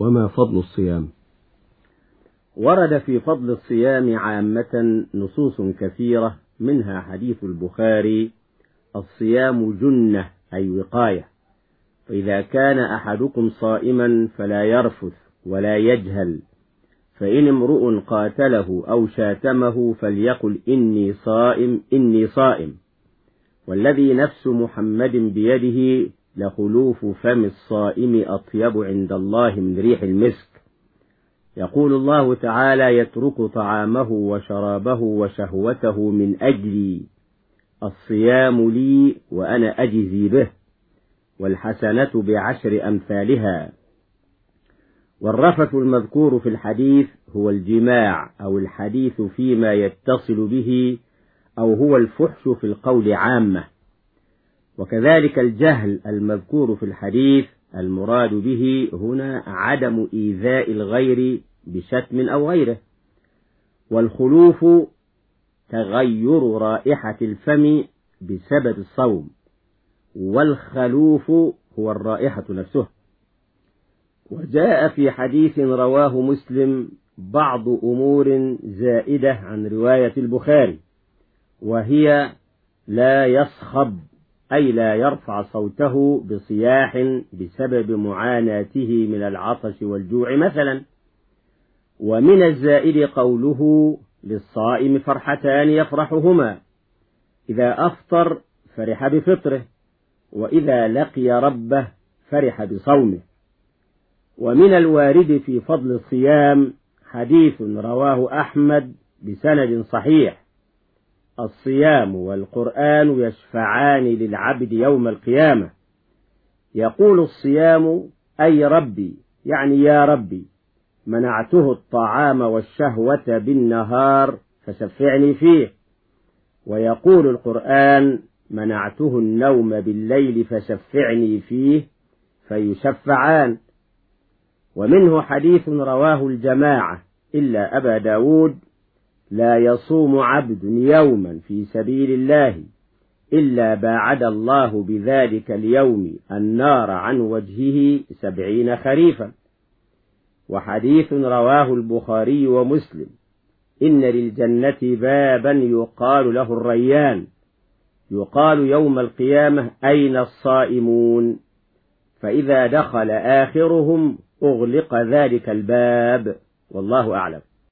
وما فضل الصيام؟ ورد في فضل الصيام عامة نصوص كثيرة منها حديث البخاري الصيام جنة أي وقاية. فإذا كان أحدكم صائما فلا يرفث ولا يجهل. فإن امرؤ قاتله أو شاتمه فليقل إني صائم إني صائم. والذي نفس محمد بيده لخلوف فم الصائم أطيب عند الله من ريح المسك. يقول الله تعالى يترك طعامه وشرابه وشهوته من أجلي. الصيام لي وأنا أجزي به. والحسنة بعشر أمثالها. والرفث المذكور في الحديث هو الجماع أو الحديث فيما يتصل به أو هو الفحش في القول عامة. وكذلك الجهل المذكور في الحديث المراد به هنا عدم إيذاء الغير بشتم أو غيره والخلوف تغير رائحة الفم بسبب الصوم والخلوف هو الرائحة نفسه. وجاء في حديث رواه مسلم بعض أمور زائدة عن رواية البخاري وهي لا يصخب أي لا يرفع صوته بصياح بسبب معاناته من العطش والجوع مثلا. ومن الزائد قوله للصائم فرحتان يفرحهما. إذا أفطر فرح بفطره وإذا لقي ربه فرح بصومه. ومن الوارد في فضل الصيام حديث رواه أحمد بسند صحيح. الصيام والقرآن يشفعان للعبد يوم القيامة. يقول الصيام أي ربي يعني يا ربي منعته الطعام والشهوة بالنهار فشفعني فيه. ويقول القرآن منعته النوم بالليل فشفعني فيه فيشفعان. ومنه حديث رواه الجماعة إلا أبا داود لا يصوم عبد يوما في سبيل الله إلا باعد الله بذلك اليوم النار عن وجهه سبعين خريفا. وحديث رواه البخاري ومسلم. إن للجنة بابا يقال له الريان. يقال يوم القيامة أين الصائمون. فإذا دخل آخرهم أغلق ذلك الباب. والله أعلم.